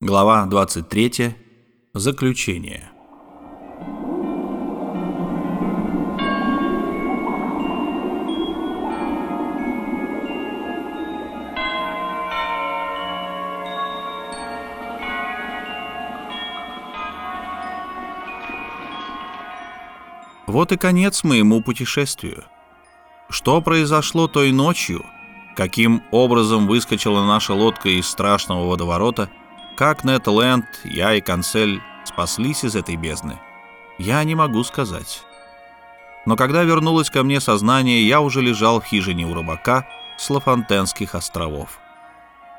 Глава 23. Заключение. Вот и конец моему путешествию. Что произошло той ночью? Каким образом выскочила наша лодка из страшного водоворота? Как Нет Ленд, я и Канцель спаслись из этой бездны? Я не могу сказать. Но когда вернулось ко мне сознание, я уже лежал в хижине у рыбака с Лафонтенских островов.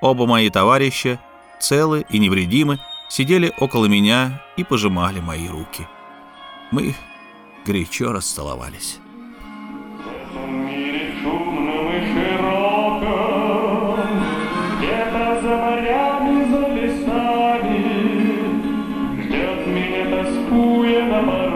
Оба мои товарища, целы и невредимы, сидели около меня и пожимали мои руки. Мы горячо расцеловались. Namah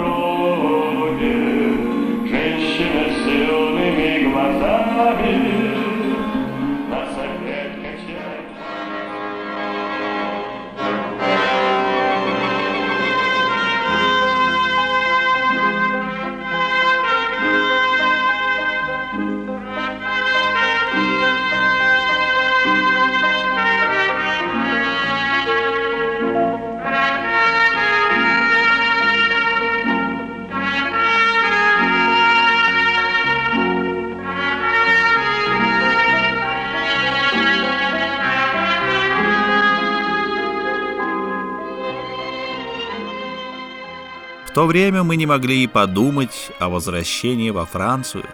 В то время мы не могли и подумать о возвращении во Францию.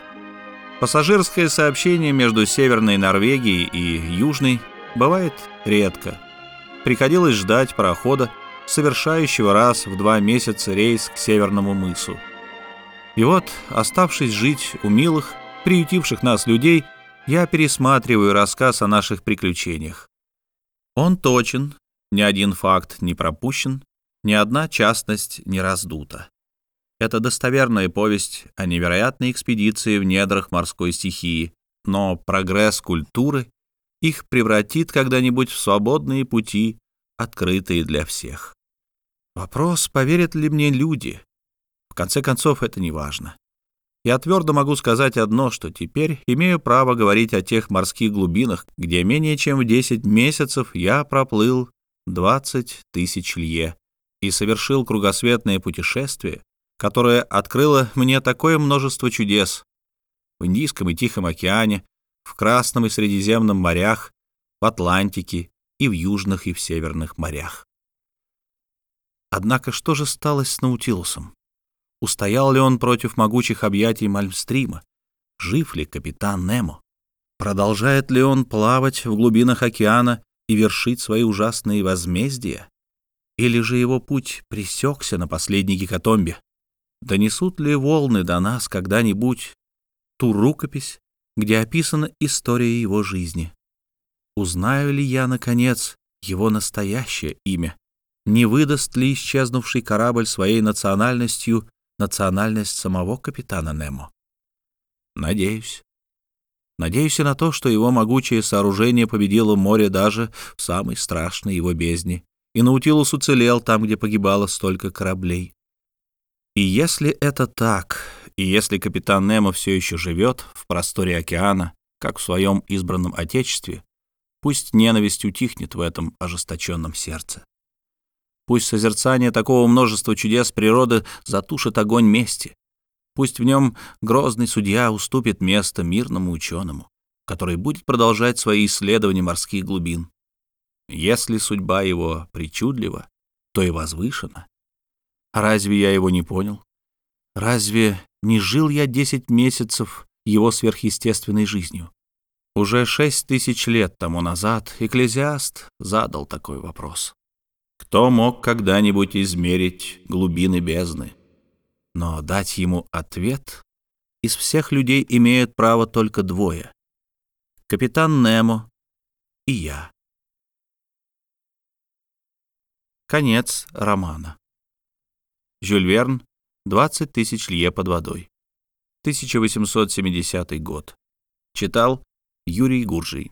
Пассажирское сообщение между Северной Норвегией и Южной бывает редко. Приходилось ждать парохода, совершающего раз в два месяца рейс к Северному мысу. И вот, оставшись жить у милых, приютивших нас людей, я пересматриваю рассказ о наших приключениях. Он точен, ни один факт не пропущен, ни одна частность не раздута. Это достоверная повесть о невероятной экспедиции в недрах морской стихии, но прогресс культуры их превратит когда-нибудь в свободные пути, открытые для всех. Вопрос, поверят ли мне люди? В конце концов, это не важно. Я твердо могу сказать одно, что теперь имею право говорить о тех морских глубинах, где менее чем в 10 месяцев я проплыл 20 тысяч лье и совершил кругосветное путешествие, которое открыло мне такое множество чудес в Индийском и Тихом океане, в Красном и Средиземном морях, в Атлантике и в Южных и в Северных морях. Однако что же стало с Наутилусом? Устоял ли он против могучих объятий Мальмстрима? Жив ли капитан Немо? Продолжает ли он плавать в глубинах океана и вершить свои ужасные возмездия? Или же его путь пресекся на последней гекатомбе? Донесут ли волны до нас когда-нибудь ту рукопись, где описана история его жизни? Узнаю ли я, наконец, его настоящее имя? Не выдаст ли исчезнувший корабль своей национальностью национальность самого капитана Немо? Надеюсь. Надеюсь и на то, что его могучее сооружение победило море даже в самой страшной его бездне, и Наутилус уцелел там, где погибало столько кораблей. И если это так, и если капитан Немо все еще живет в просторе океана, как в своем избранном отечестве, пусть ненависть утихнет в этом ожесточенном сердце. Пусть созерцание такого множества чудес природы затушит огонь мести. Пусть в нем грозный судья уступит место мирному ученому, который будет продолжать свои исследования морских глубин. Если судьба его причудлива, то и возвышена. Разве я его не понял? Разве не жил я десять месяцев его сверхъестественной жизнью? Уже шесть тысяч лет тому назад Экклезиаст задал такой вопрос. Кто мог когда-нибудь измерить глубины бездны? Но дать ему ответ из всех людей имеют право только двое. Капитан Немо и я. Конец романа. Жюль Верн, 20 тысяч лье под водой. 1870 год. Читал Юрий Гуржий.